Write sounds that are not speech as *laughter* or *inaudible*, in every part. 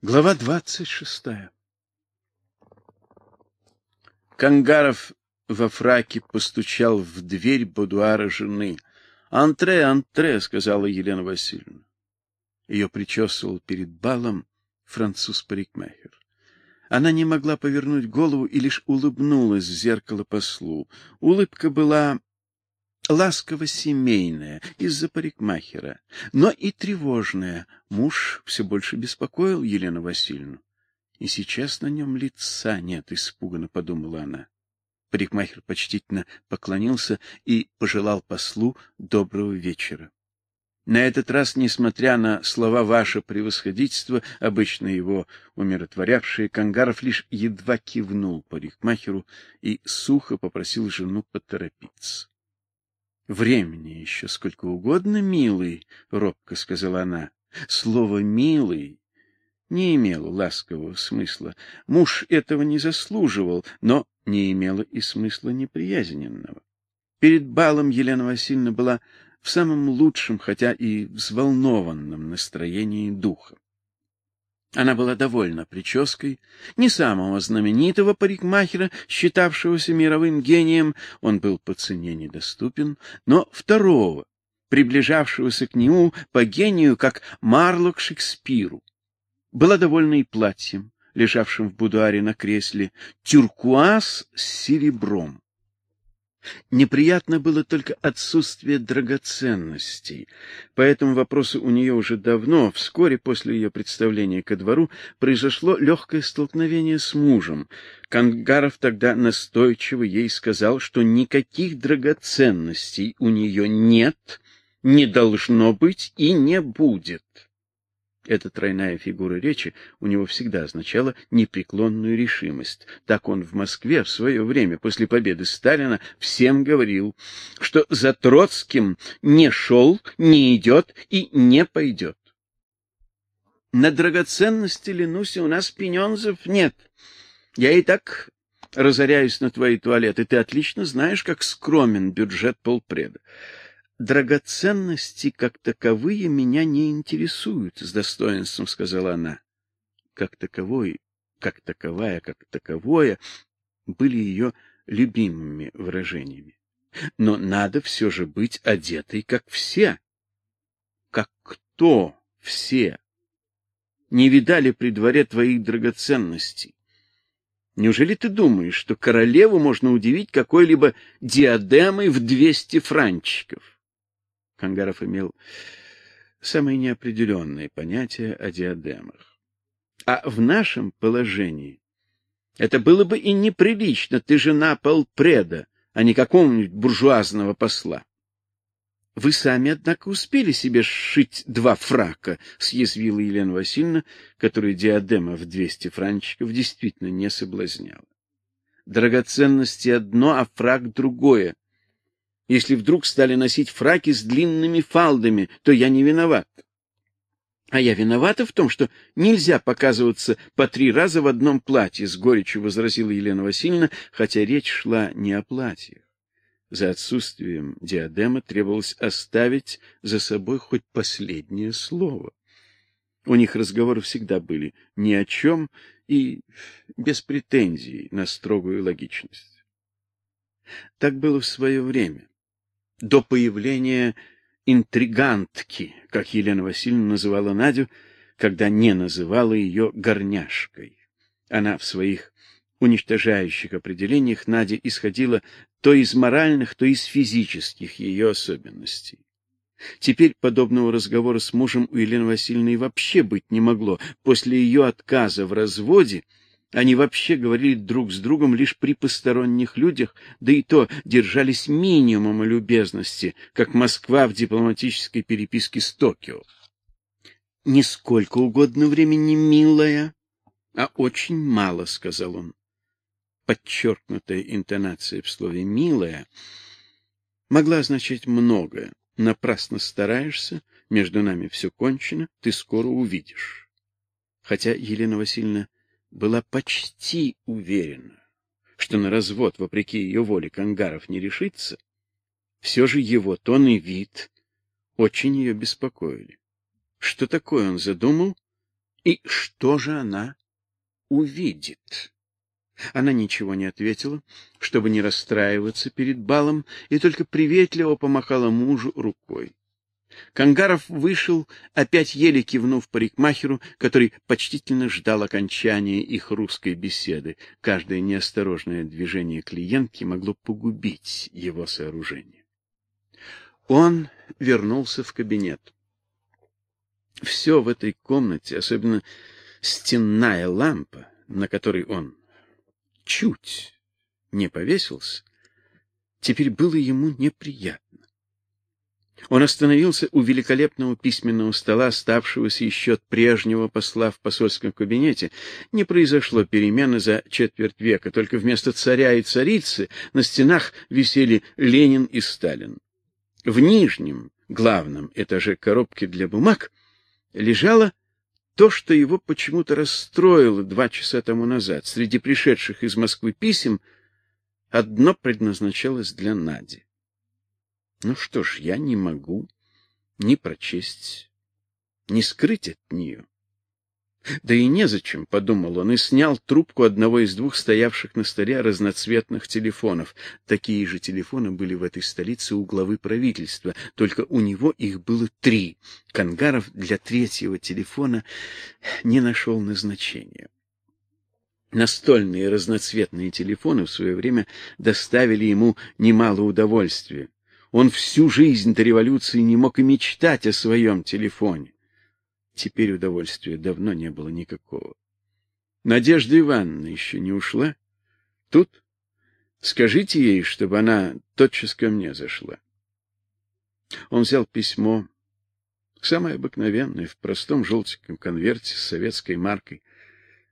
Глава двадцать шестая. Кангаров во фраке постучал в дверь будуара жены. "Антре, антре", сказала Елена Васильевна. Ее причесывал перед балом француз-парикмахер. Она не могла повернуть голову и лишь улыбнулась в зеркало послу. Улыбка была ласково-семейная из-за парикмахера, но и тревожная. Муж все больше беспокоил Елену Васильевну. И сейчас на нем лица нет, испуганно подумала она. Парикмахер почтительно поклонился и пожелал послу доброго вечера. На этот раз, несмотря на слова ваше превосходительство, обычно его умиротворявшие, Кангаров лишь едва кивнул парикмахеру и сухо попросил жену поторопиться. Времени еще сколько угодно, милый, робко сказала она. Слово милый не имело ласкового смысла. Муж этого не заслуживал, но не имело и смысла неприязненного. Перед балом Елена Васильевна была в самом лучшем, хотя и взволнованном настроении духа. Она была довольна прической не самого знаменитого парикмахера, считавшегося мировым гением, он был по цене недоступен, но второго, приближавшегося к нему по гению, как Марло к Шекспиру. Была довольна и платьем, лежавшим в будуаре на кресле, тюркуаз с серебром. Неприятно было только отсутствие драгоценностей. По этому вопросу у нее уже давно, вскоре после ее представления ко двору, произошло легкое столкновение с мужем. Кангаров тогда настойчиво ей сказал, что никаких драгоценностей у нее нет, не должно быть и не будет. Эта тройная фигура речи у него всегда означала непреклонную решимость. Так он в Москве в свое время, после победы Сталина, всем говорил, что за Троцким не шел, не идет и не пойдет. На драгоценности, Ленуся, у нас пенензов нет. Я и так разоряюсь на твои туалеты. Ты отлично знаешь, как скромен бюджет полпреда драгоценности как таковые меня не интересуют, с достоинством сказала она. Как таковой, как таковая, как таковое были ее любимыми выражениями. Но надо все же быть одетой, как все. Как кто все? Не видали при дворе твоих драгоценностей? Неужели ты думаешь, что королеву можно удивить какой-либо диадемой в двести франчиков? Кангаров имел самые неопределенные понятия о диадемах. А в нашем положении это было бы и неприлично, ты жена полпреда, а не какого-нибудь буржуазного посла. Вы сами, однако, успели себе сшить два фрака, съязвила Елена Васильевна, которую диадема в двести франчиков действительно не соблазняла. Драгоценности одно, а фрак другое. Если вдруг стали носить фраки с длинными фалдами, то я не виноват. А я виновата в том, что нельзя показываться по три раза в одном платье, с горечью возразила Елена Васильевна, хотя речь шла не о платьях. За отсутствием диадемы требовалось оставить за собой хоть последнее слово. У них разговоры всегда были ни о чем и без претензий на строгую логичность. Так было в свое время до появления интригантки, как Елена Васильевна называла Надю, когда не называла ее горняшкой. Она в своих уничтожающих определениях Надя исходила то из моральных, то из физических ее особенностей. Теперь подобного разговора с мужем у Елены Васильевны вообще быть не могло. После ее отказа в разводе они вообще говорили друг с другом лишь при посторонних людях, да и то держались минимума любезности, как Москва в дипломатической переписке с Токио. Нисколько угодно времени, милая, а очень мало, сказал он. Подчеркнутая интонация в слове милая могла означать многое. Напрасно стараешься, между нами все кончено, ты скоро увидишь. Хотя Елена Васильевна была почти уверена, что на развод, вопреки ее воле, Кангаров не решится, все же его тон и вид очень ее беспокоили. Что такое он задумал, И что же она увидит? Она ничего не ответила, чтобы не расстраиваться перед балом, и только приветливо помахала мужу рукой. Кангаров вышел, опять еле кивнув парикмахеру, который почтительно ждал окончания их русской беседы. Каждое неосторожное движение клиентки могло погубить его сооружение. Он вернулся в кабинет. Все в этой комнате, особенно стенная лампа, на которой он чуть не повесился, теперь было ему неприятно. Он остановился у великолепного письменного стола, оставшегося еще от прежнего посла в посольском кабинете. Не произошло перемены за четверть века, только вместо царя и царицы на стенах висели Ленин и Сталин. В нижнем, главном этаже коробки для бумаг лежало то, что его почему-то расстроило два часа тому назад. Среди пришедших из Москвы писем одно предназначалось для Нади. Ну что ж, я не могу ни прочесть, ни скрыть от нее. Да и незачем, подумал он и снял трубку одного из двух стоявших на столе разноцветных телефонов. Такие же телефоны были в этой столице у главы правительства, только у него их было три. Кангаров для третьего телефона не нашел назначения. Настольные разноцветные телефоны в свое время доставили ему немало удовольствия. Он всю жизнь до революции не мог и мечтать о своем телефоне. Теперь удовольствия давно не было никакого. Надежда Ивановна еще не ушла. Тут скажите ей, чтобы она тотчас ко мне зашла. Он взял письмо, самое обыкновенное, в простом желтеньком конверте с советской маркой.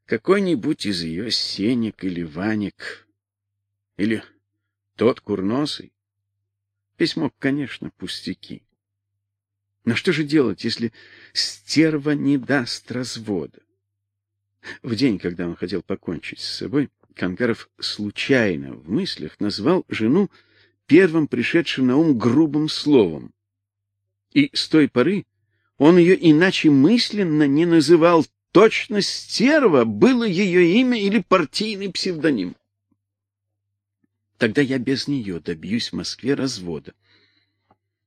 Какой-нибудь из ее Сенек или Ваник, или тот курносый. Письмо, конечно, пустяки. Но что же делать, если стерва не даст развода? В день, когда он хотел покончить с собой, Кангаров случайно в мыслях назвал жену первым пришедшим на ум грубым словом. И с той поры он ее иначе мысленно не называл. Точно стерва было ее имя или партийный псевдоним. Тогда я без нее добьюсь в Москве развода.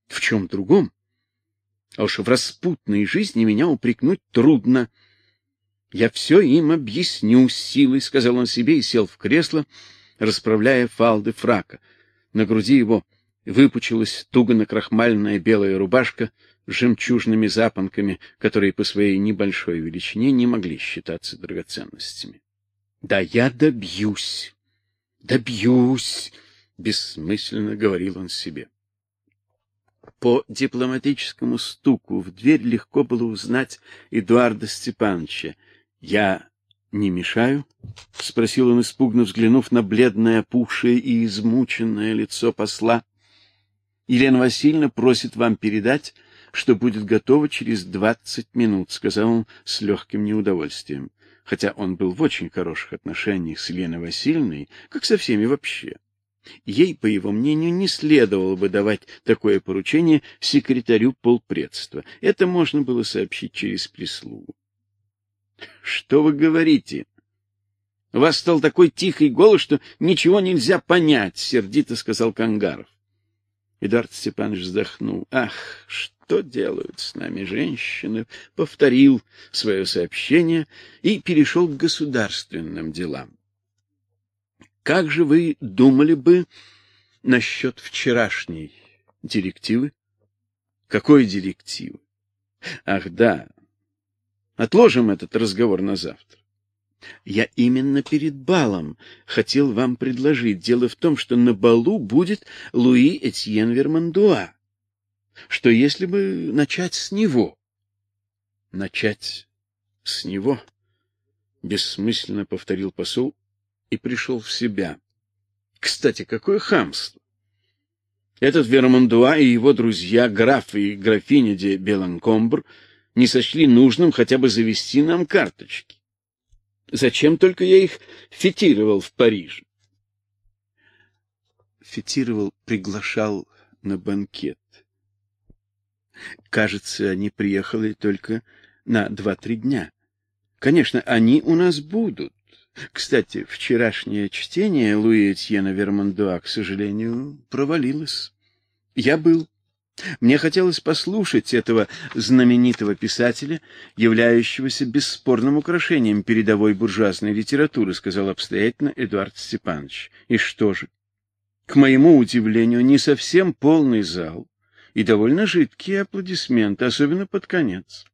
В чем другом а уж в распутной жизни меня упрекнуть трудно. Я все им объясню с силой, сказал он себе и сел в кресло, расправляя фалды фрака. На груди его выпучилась туго накрахмаленная белая рубашка с жемчужными запонками, которые по своей небольшой величине не могли считаться драгоценностями. Да я добьюсь. Добьюсь, бессмысленно говорил он себе. По дипломатическому стуку в дверь легко было узнать Эдуарда Степановича. Я не мешаю? спросил он испуганно, взглянув на бледное, опухшее и измученное лицо посла. Елена Васильевна просит вам передать, что будет готово через двадцать минут, сказал он с легким неудовольствием, хотя он был в очень хороших отношениях с Еленой Васильевной, как со всеми вообще. Ей, по его мнению, не следовало бы давать такое поручение секретарю полпредства. Это можно было сообщить через прислугу. Что вы говорите? У вас стал такой тихий голос, что ничего нельзя понять, сердито сказал Кангаров. Эдуард Степанович вздохнул. Ах, что делают с нами женщины? Повторил свое сообщение и перешел к государственным делам. Как же вы думали бы насчет вчерашней директивы? Какой директивы? Ах, да. Отложим этот разговор на завтра. Я именно перед балом хотел вам предложить. Дело в том, что на балу будет Луи Этьен Вермандуа. Что если бы начать с него? Начать с него? Бессмысленно повторил посол и пришел в себя. Кстати, какое хамство! Этот Вермандуа и его друзья, граф и графиня де Беланкомбр, не сочли нужным хотя бы завести нам карточки. Зачем только я их фетировал в Париже? Фетировал, приглашал на банкет. Кажется, они приехали только на два-три дня. Конечно, они у нас будут. Кстати, вчерашнее чтение Луи Этьена Вермандуа, к сожалению, провалилось. Я был. Мне хотелось послушать этого знаменитого писателя, являющегося бесспорным украшением передовой буржуазной литературы, сказал обстоятельно Эдуард Степанович. И что же? К моему удивлению, не совсем полный зал и довольно жидкие аплодисменты, особенно под конец.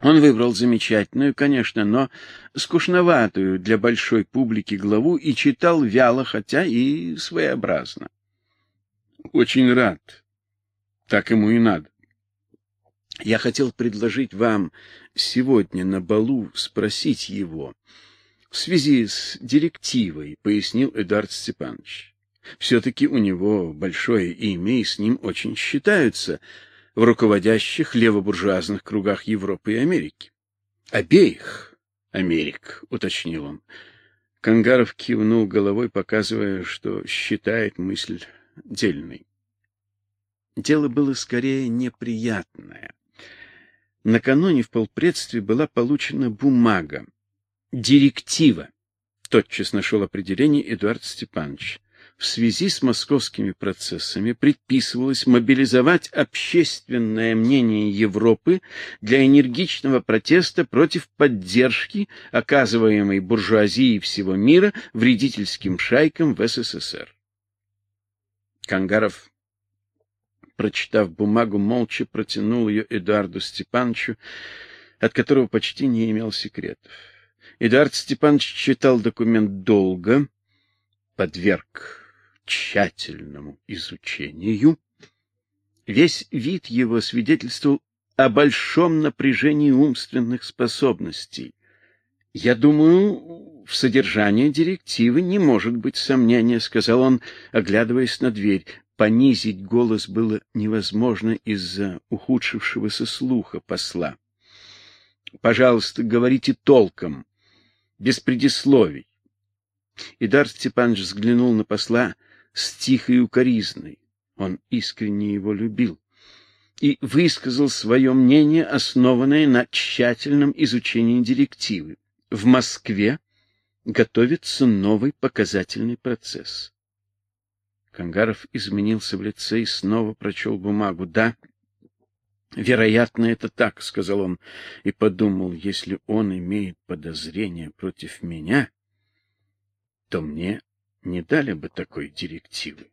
Он выбрал замечательную, конечно, но скучноватую для большой публики главу и читал вяло, хотя и своеобразно. Очень рад. Так ему и надо. Я хотел предложить вам сегодня на балу спросить его в связи с директивой, пояснил Эдуард Степанович. Все таки у него большое имя, и с ним очень считаются в руководящих левобуржуазных кругах Европы и Америки. Обеих Америк, уточнил он. Кангаров кивнул головой, показывая, что считает мысль дельной. Дело было скорее неприятное. Накануне в полпредстве была получена бумага, директива. Тотчас нашел определение Эдуард Степанович в связи с московскими процессами предписывалось мобилизовать общественное мнение Европы для энергичного протеста против поддержки, оказываемой буржуазией всего мира вредительским шайкам в СССР. Кангаров, прочитав бумагу, молча протянул ее Эдуарду Степановичу, от которого почти не имел секретов. Эдуард Степанович читал документ долго, подверг тщательному изучению. Весь вид его свидетельствовал о большом напряжении умственных способностей. Я думаю, в содержании директивы не может быть сомнения, сказал он, оглядываясь на дверь. Понизить голос было невозможно из-за ухудшившегося слуха посла. Пожалуйста, говорите толком, без предисловий. Идар Степанович взглянул на посла с тихой укоризной. Он искренне его любил и высказал свое мнение, основанное на тщательном изучении директивы. В Москве готовится новый показательный процесс. Кангаров изменился в лице и снова прочел бумагу. Да, вероятно, это так, сказал он и подумал, если он имеет подозрение против меня, то мне не дали бы такой директивы.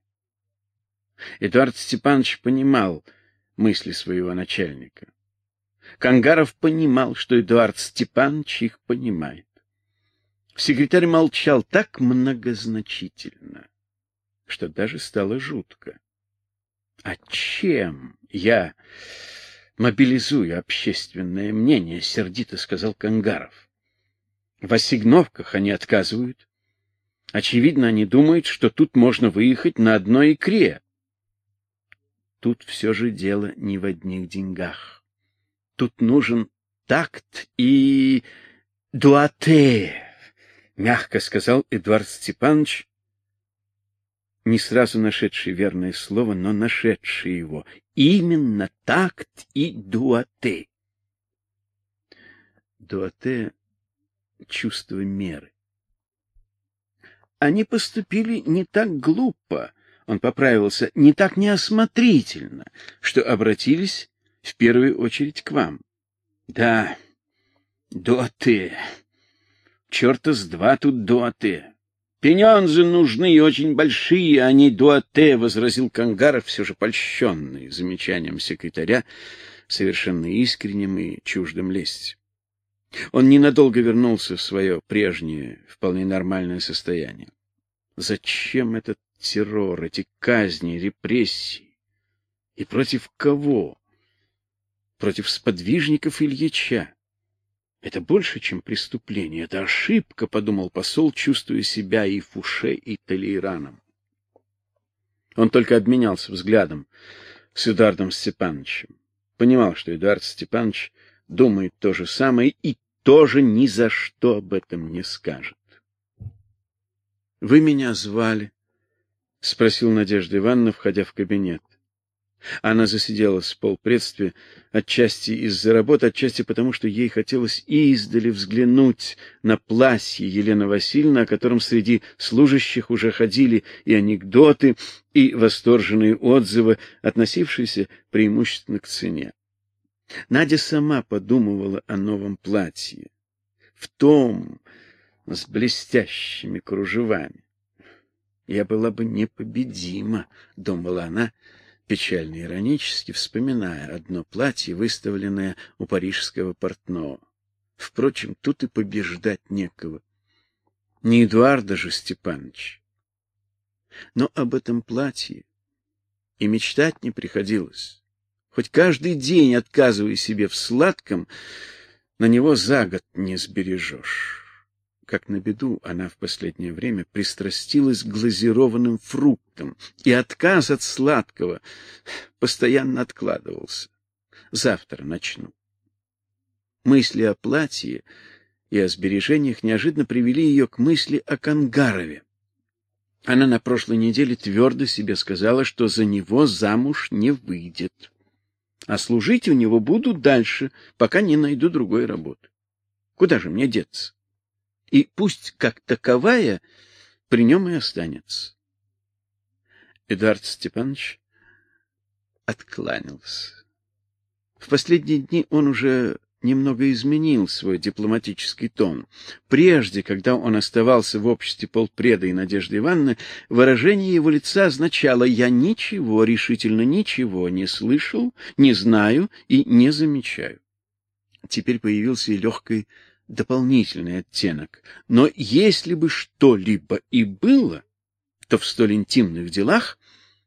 Эдуард Степанович понимал мысли своего начальника. Кангаров понимал, что Эдуард Степанович их понимает. Секретарь молчал так многозначительно, что даже стало жутко. А чем я мобилизую общественное мнение, сердито сказал Кангаров. В ассигновках они отказывают, Очевидно, они думают, что тут можно выехать на одной икре. Тут все же дело не в одних деньгах. Тут нужен такт и дуате, мягко сказал Эдуард Степанович, не сразу нашедший верное слово, но нашедший его. Именно такт и дуате. Дуате чувство меры. Они поступили не так глупо, он поправился, не так неосмотрительно, что обратились в первую очередь к вам. Да, доты. Чёрта с два тут доты. Пенёнзы нужны очень большие, а не дуате, возразил Кангаров, все же польщенный замечанием секретаря, совершенно искренним и чуждым лести. Он ненадолго вернулся в свое прежнее, вполне нормальное состояние. Зачем этот террор, эти казни, репрессии? И против кого? Против сподвижников Ильича. Это больше, чем преступление, это ошибка, подумал посол, чувствуя себя и Фуше, и Толейраном. Он только обменялся взглядом с Эдуардом Степановичем. Понимал, что Эдуард Степанович думает то же самое и тоже ни за что об этом не скажет. Вы меня звали? спросил Надежда Ивановна, входя в кабинет. Она засиделась в полпредстве, отчасти из-за работы, отчасти потому, что ей хотелось издали взглянуть на платье Елены Васильевны, о котором среди служащих уже ходили и анекдоты, и восторженные отзывы, относившиеся преимущественно к цене. Надя сама подумывала о новом платье, в том с блестящими кружевами. Я была бы непобедима, думала она, печально иронически вспоминая одно платье, выставленное у парижского портного. Впрочем, тут и побеждать некого. Не Эдуарда же Степанович. Но об этом платье и мечтать не приходилось. Хоть каждый день отказывай себе в сладком, на него за год не сбережешь как на беду она в последнее время пристрастилась к глазированным фруктам, и отказ от сладкого постоянно откладывался. Завтра начну. Мысли о платье и о сбережениях неожиданно привели ее к мысли о Кангарове. Она на прошлой неделе твердо себе сказала, что за него замуж не выйдет. А служить у него буду дальше, пока не найду другой работы. Куда же мне деться? и пусть как таковая при нем и останется. Эдуард Степанович откланялся. В последние дни он уже немного изменил свой дипломатический тон. Прежде, когда он оставался в обществе полпреда и Надежды Ивановны, выражение его лица означало «я ничего, решительно ничего не слышал, не знаю и не замечаю». Теперь появился и легкий дополнительный оттенок. Но если бы что-либо и было, то в столь интимных делах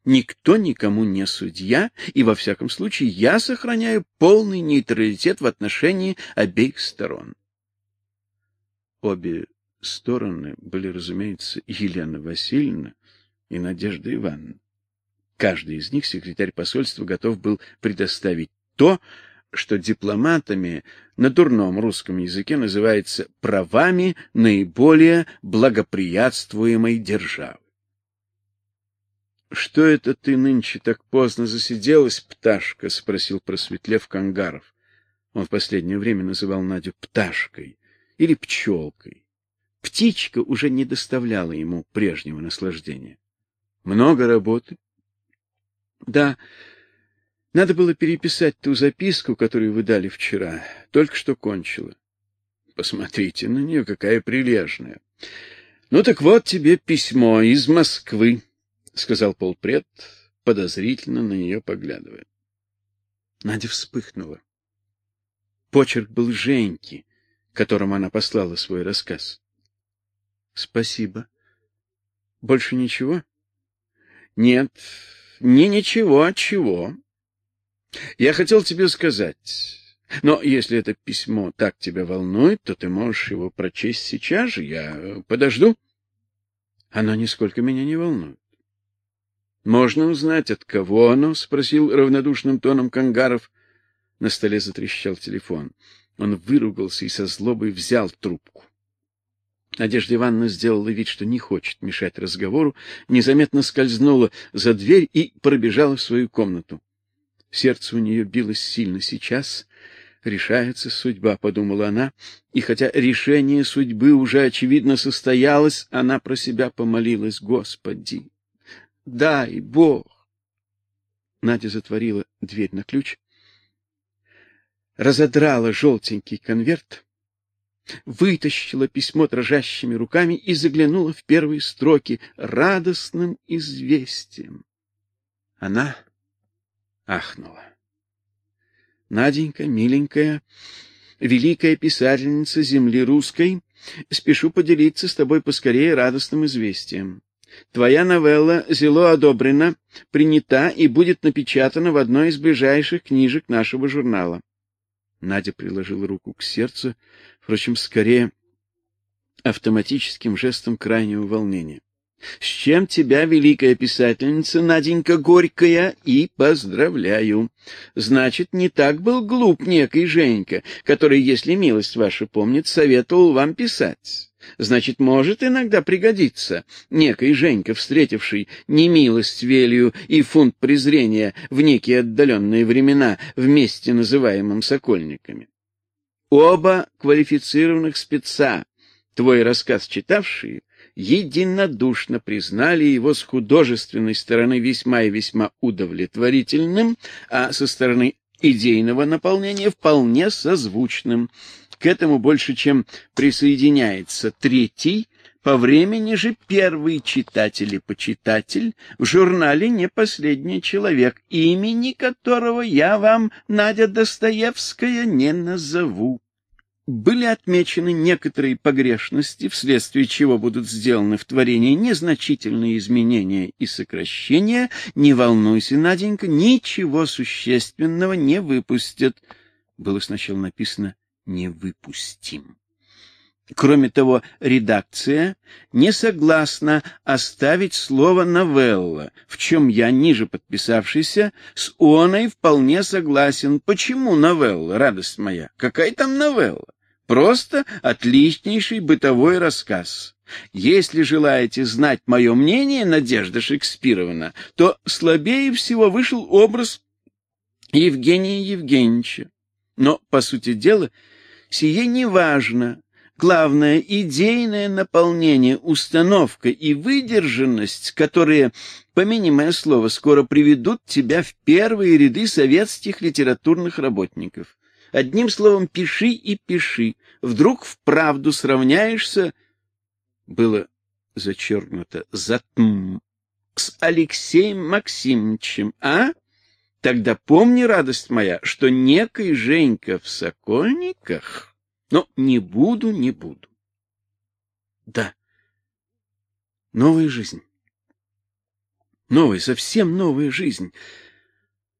никто никому не судья, и во всяком случае я сохраняю полный нейтралитет в отношении обеих сторон. Обе стороны были, разумеется, Елена Васильевна и Надежда Ивановна. Каждый из них секретарь посольства готов был предоставить то, что дипломатами на дурном русском языке называется правами наиболее благоприятствуемой державы. Что это ты нынче так поздно засиделась, пташка, спросил просветлев Кангаров. Он в последнее время называл Надю пташкой или пчелкой. Птичка уже не доставляла ему прежнего наслаждения. Много работы? Да, надо было переписать ту записку, которую вы дали вчера. Только что кончила. Посмотрите на нее, какая прилежная. Ну так вот тебе письмо из Москвы, сказал полпред, подозрительно на нее поглядывая. Надя вспыхнула. Почерк был Женьки, которому она послала свой рассказ. Спасибо. Больше ничего? Нет, не ничего, а чего. Я хотел тебе сказать, но если это письмо так тебя волнует, то ты можешь его прочесть сейчас же, я подожду. Оно нисколько меня не волнует. Можно узнать, от кого оно? спросил равнодушным тоном Кангаров. На столе затрещал телефон. Он выругался и со злобой взял трубку. Надежда Ивановна сделала вид, что не хочет мешать разговору, незаметно скользнула за дверь и пробежала в свою комнату. Сердце у нее билось сильно сейчас. Решается судьба, подумала она, и хотя решение судьбы уже очевидно состоялось, она про себя помолилась: "Господи, дай Бог". Надя затворила дверь на ключ, разодрала желтенький конверт, вытащила письмо дрожащими руками и заглянула в первые строки радостным известием. Она ахнула. Наденька, миленькая, великая писательница земли русской, спешу поделиться с тобой поскорее радостным известием. Твоя новелла зело одобрена, принята и будет напечатана в одной из ближайших книжек нашего журнала. Надя приложила руку к сердцу, впрочем, скорее автоматическим жестом крайнего волнения. С чем тебя, великая писательница Наденька Горькая, и поздравляю. Значит, не так был глуп некий Женька, который, если милость ваша помнит, советовал вам писать. Значит, может иногда пригодиться некий Женька, встретивший немилость Велию и фунт презрения в некие отдаленные времена вместе называемым Сокольниками. Оба квалифицированных спеца, твой рассказ читавшие, единодушно признали его с художественной стороны весьма и весьма удовлетворительным, а со стороны идейного наполнения вполне созвучным. К этому больше, чем присоединяется третий, по времени же первый читатель и почитатель в журнале не последний человек, имени которого я вам, Надя Достоевская, не назову были отмечены некоторые погрешности, вследствие чего будут сделаны в творении незначительные изменения и сокращения. Не волнуйся, Наденька, ничего существенного не выпустят. Было сначала написано не выпустим. Кроме того, редакция не согласна оставить слово новелла, в чем я, ниже подписавшийся, с оной вполне согласен. Почему новелла, радость моя? Какая там новелла? Просто отличнейший бытовой рассказ. Если желаете знать мое мнение, Надежда Шекспировна, то слабее всего вышел образ Евгения Евгеньевича. Но, по сути дела, сие не важно. Главное — идейное наполнение, установка и выдержанность, которые, помяни мое слово, скоро приведут тебя в первые ряды советских литературных работников. Одним словом, пиши и пиши. Вдруг вправду сравняешься, было зачеркнуто затм, с Алексеем Максимовичем, а? Тогда помни, радость моя, что некий Женька в Сокольниках... Но не буду, не буду. Да. Новая жизнь. Новая, совсем новая жизнь.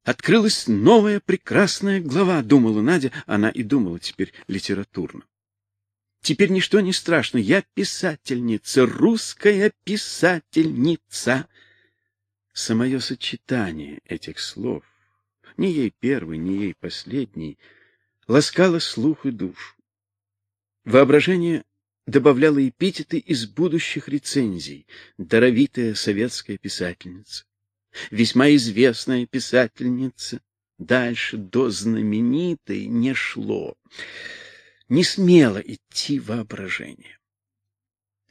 Открылась новая прекрасная глава, думала Надя, она и думала теперь литературно. Теперь ничто не страшно, я писательница, русская писательница. Самое сочетание этих слов, ни ей первый, ни ей последний, ласкало слух и душу. Воображение добавляло эпитеты из будущих рецензий, даровитая советская писательница весьма известная писательница. Дальше до знаменитой не шло. Не смело идти воображение.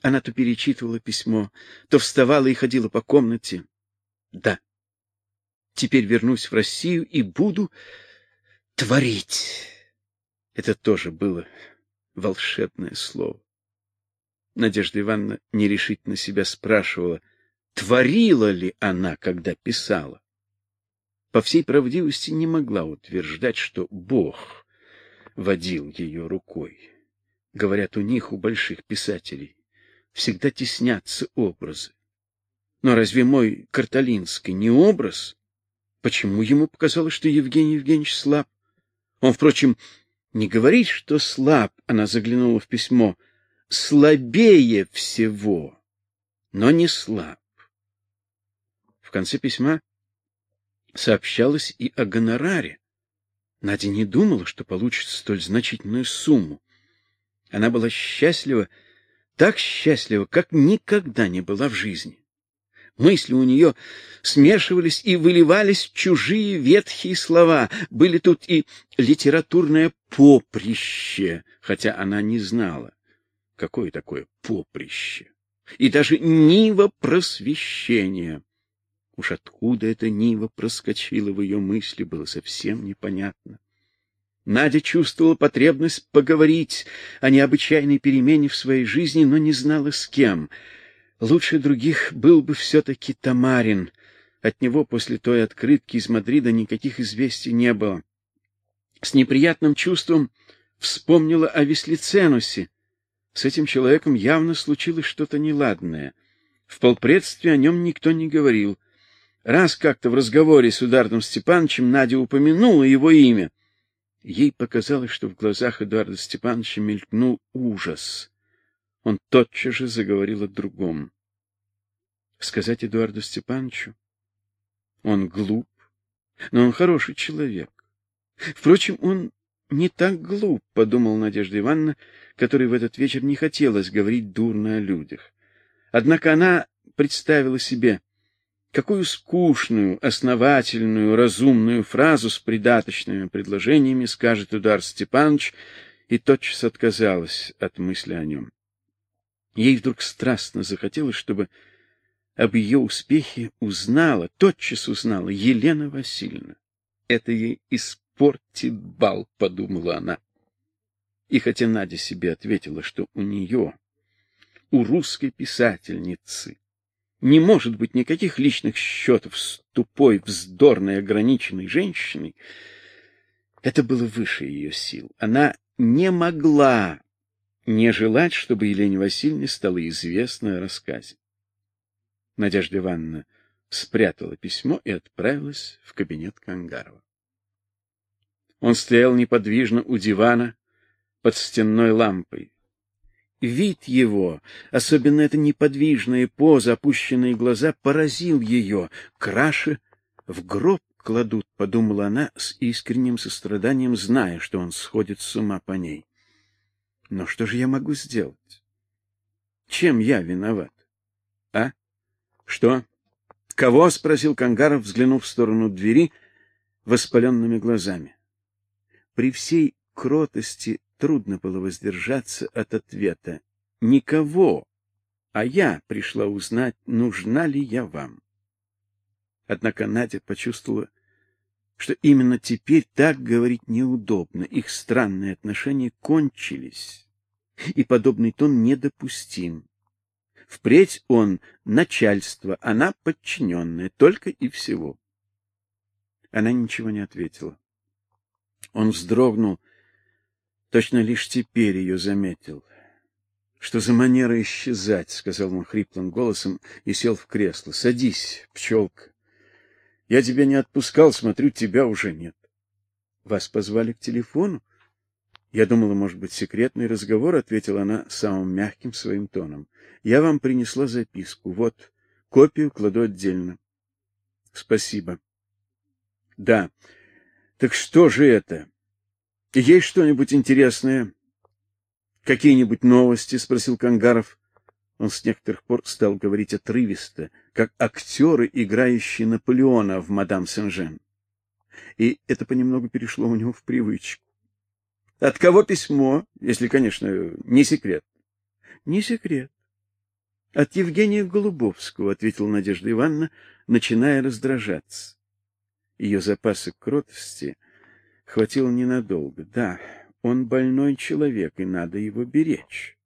Она то перечитывала письмо, то вставала и ходила по комнате. Да. Теперь вернусь в Россию и буду творить. Это тоже было волшебное слово. Надежда Ивановна нерешительно себя спрашивала, творила ли она, когда писала. По всей правдивости не могла утверждать, что Бог водил ее рукой. Говорят, у них, у больших писателей, всегда теснятся образы. Но разве мой Карталинский не образ? Почему ему показалось, что Евгений Евгеньевич слаб? Он, впрочем, не говорит, что слаб, она заглянула в письмо, слабее всего, но не слаб. В конце письма сообщалось и о гонораре. Надя не думала, что получит столь значительную сумму. Она была счастлива, так счастлива, как никогда не была в жизни. Мысли у нее смешивались и выливались в чужие ветхие слова. Были тут и литературное поприще, хотя она не знала, какое такое поприще, и даже нива просвещения. Уж откуда эта Нива проскочила в ее мысли, было совсем непонятно. Надя чувствовала потребность поговорить о необычайной перемене в своей жизни, но не знала с кем. Лучше других был бы все-таки Тамарин. От него после той открытки из Мадрида никаких известий не было. С неприятным чувством вспомнила о Веслиценусе. С этим человеком явно случилось что-то неладное. В полпредстве о нем никто не говорил — Раз как-то в разговоре с Эдуардом Степановичем Надя упомянула его имя. Ей показалось, что в глазах Эдуарда Степановича мелькнул ужас. Он тотчас же заговорил о другом. сказать Эдуарду Степановичу. Он глуп, но он хороший человек. Впрочем, он не так глуп, подумал Надежда Ивановна, которой в этот вечер не хотелось говорить дурно о людях. Однако она представила себе, какую скучную, основательную, разумную фразу с придаточными предложениями скажет Удар Степанович, и тотчас отказалась от мысли о нем. Ей вдруг страстно захотелось, чтобы об ее успехе узнала, тотчас узнала Елена Васильевна. Это ей испортит бал, подумала она. И хотя Надя себе ответила, что у нее, у русской писательницы, не может быть никаких личных счетов с тупой, вздорной, ограниченной женщиной, это было выше ее сил. Она не могла не желать, чтобы Елене Васильевне стало известно о рассказе. Надежда Ивановна спрятала письмо и отправилась в кабинет Кангарова. Он стоял неподвижно у дивана под стенной лампой. Вид его, особенно эта неподвижная поза, опущенные глаза, поразил ее. Краши в гроб кладут, подумала она с искренним состраданием, зная, что он сходит с ума по ней. Но что же я могу сделать? Чем я виноват? А? Что? Кого? спросил Кангаров, взглянув в сторону двери воспаленными глазами. При всей кротости трудно было воздержаться от ответа. Никого. А я пришла узнать, нужна ли я вам. Однако Надя почувствовала, что именно теперь так говорить неудобно. Их странные отношения кончились, и подобный тон недопустим. Впредь он начальство, она подчиненная, только и всего. Она ничего не ответила. Он вздрогнул, точно лишь теперь ее заметил. Что за манера исчезать, сказал он хриплым голосом и сел в кресло. Садись, пчелка. Я тебя не отпускал, смотрю, тебя уже нет. Вас позвали к телефону? Я думала, может быть, секретный разговор, ответила она самым мягким своим тоном. Я вам принесла записку. Вот, копию кладу отдельно. Спасибо. Да. Так что же это? Есть что-нибудь интересное? Какие-нибудь новости, спросил Кангаров. Он с некоторых пор стал говорить отрывисто, как актеры, играющие Наполеона в Мадам Сен-Жен. И это понемногу перешло у него в привычку. От кого письмо, если, конечно, не секрет? Не секрет. От Евгения Голубовского, ответила Надежда Ивановна, начиная раздражаться. Ее запасы кротости хватило ненадолго. Да, он больной человек, и надо его беречь.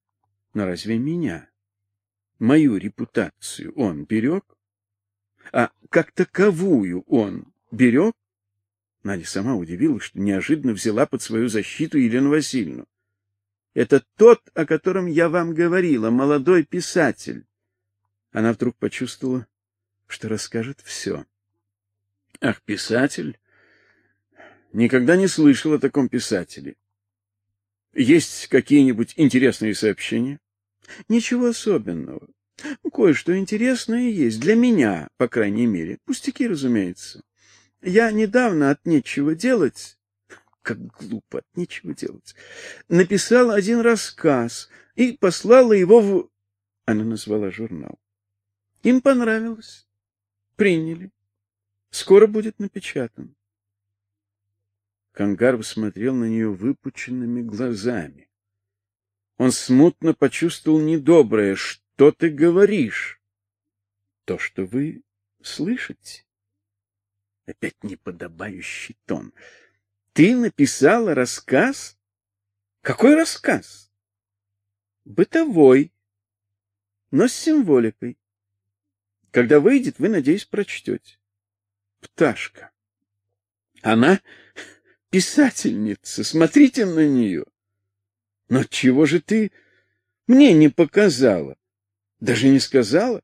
Но разве меня, мою репутацию он берег? А как таковую он берег? Надя сама удивилась, что неожиданно взяла под свою защиту Елену Васильевну. Это тот, о котором я вам говорила, молодой писатель. Она вдруг почувствовала, что расскажет все. Ах, писатель? Никогда не слышал о таком писателе. Есть какие-нибудь интересные сообщения? Ничего особенного. Кое-что интересное есть для меня, по крайней мере. Пустяки, разумеется. Я недавно от нечего делать, как глупо от нечего делать, написала один рассказ и послала его в она назвала журнал. Им понравилось. Приняли. Скоро будет напечатан. Кангаров смотрел на нее выпученными глазами. Он смутно почувствовал недоброе. Что ты говоришь? То, что вы слышите. Опять неподобающий тон. Ты написала рассказ? Какой рассказ? Бытовой, но с символикой. Когда выйдет, вы, надеюсь, прочтете. Пташка. Она *laughs* писательница, смотрите на нее. Но чего же ты мне не показала? Даже не сказала?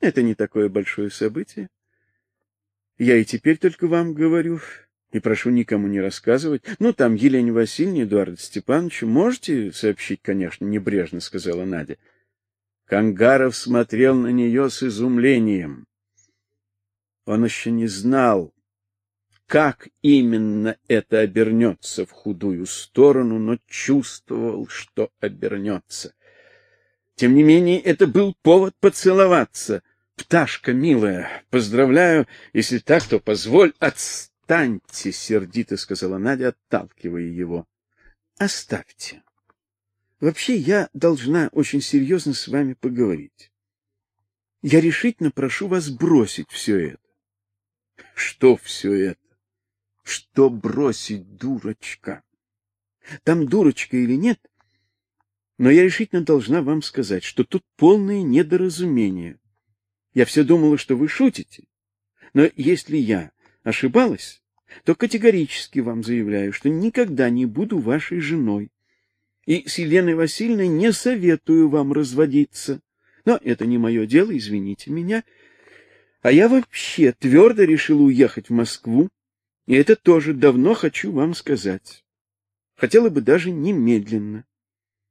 Это не такое большое событие. Я и теперь только вам говорю, и прошу никому не рассказывать. Ну, там Елене Васильевне, Эдуарду Степановичу можете сообщить, конечно, небрежно сказала Надя. Кангаров смотрел на нее с изумлением. Он еще не знал, как именно это обернется в худую сторону, но чувствовал, что обернется. Тем не менее, это был повод поцеловаться. Пташка милая, поздравляю, если так, то позволь отстаньте, сердито сказала Надя, отталкивая его. Оставьте. Вообще я должна очень серьезно с вами поговорить. Я решительно прошу вас бросить все это. Что все это? Что бросить, дурочка? Там дурочка или нет? Но я решительно должна вам сказать, что тут полное недоразумение. Я все думала, что вы шутите. Но если я ошибалась, то категорически вам заявляю, что никогда не буду вашей женой. И с Еленой Васильевной не советую вам разводиться. Но это не мое дело, извините меня. А я вообще твердо решила уехать в Москву и это тоже давно хочу вам сказать. Хотела бы даже немедленно.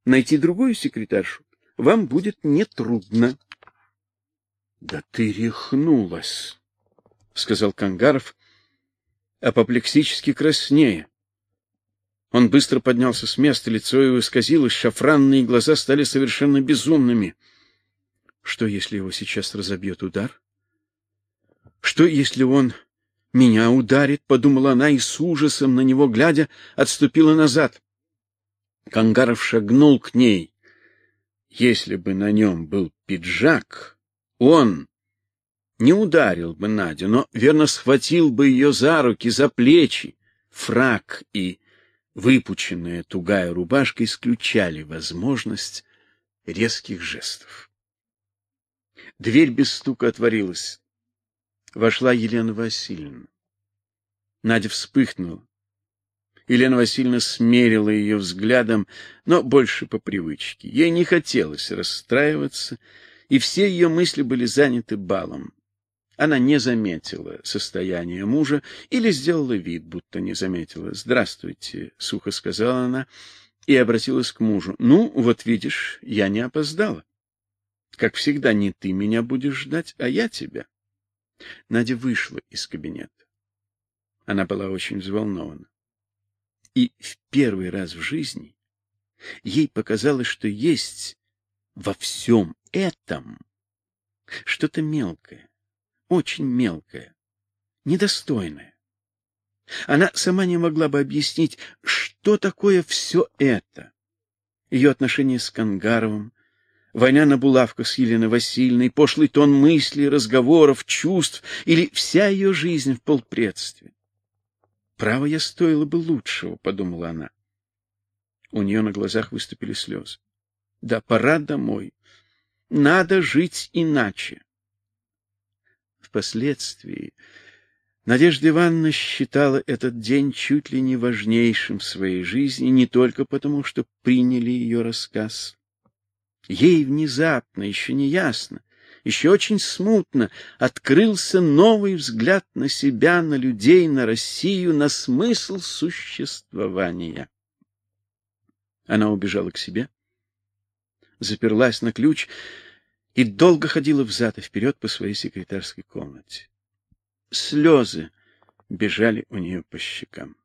Найти другую секретаршу вам будет нетрудно. Да ты рехнулась, сказал Кангаров, апоплексически краснея. Он быстро поднялся с места, лицо его исказилось, шафранные глаза стали совершенно безумными. Что если его сейчас разобьет удар? Что если он меня ударит, подумала она и с ужасом на него глядя отступила назад. Кангаров шагнул к ней. Если бы на нем был пиджак, он не ударил бы Надю, но верно схватил бы ее за руки, за плечи. Фрак и выпученная тугая рубашка исключали возможность резких жестов. Дверь без стука отворилась вошла Елена Васильевна. Надя вспыхнула. Елена Васильевна смерила ее взглядом, но больше по привычке. Ей не хотелось расстраиваться, и все ее мысли были заняты балом. Она не заметила состояния мужа или сделала вид, будто не заметила. "Здравствуйте", сухо сказала она и обратилась к мужу. "Ну, вот видишь, я не опоздала. Как всегда, не ты меня будешь ждать, а я тебя". Надя вышла из кабинета. Она была очень взволнована. И в первый раз в жизни ей показалось, что есть во всем этом что-то мелкое, очень мелкое, недостойное. Она сама не могла бы объяснить, что такое все это. Ее отношения с Кангаровым, Война на булавках с Еленой Васильевной, пошлый тон мыслей, разговоров, чувств или вся ее жизнь в полпредстве. Право я стоило бы лучшего, подумала она. У нее на глазах выступили слезы. Да пора домой. Надо жить иначе. Впоследствии Надежда Ивановна считала этот день чуть ли не важнейшим в своей жизни, не только потому, что приняли ее рассказ, Ей внезапно, еще не ясно, еще очень смутно открылся новый взгляд на себя, на людей, на Россию, на смысл существования. Она убежала к себе, заперлась на ключ и долго ходила взад и вперед по своей секретарской комнате. Слезы бежали у нее по щекам.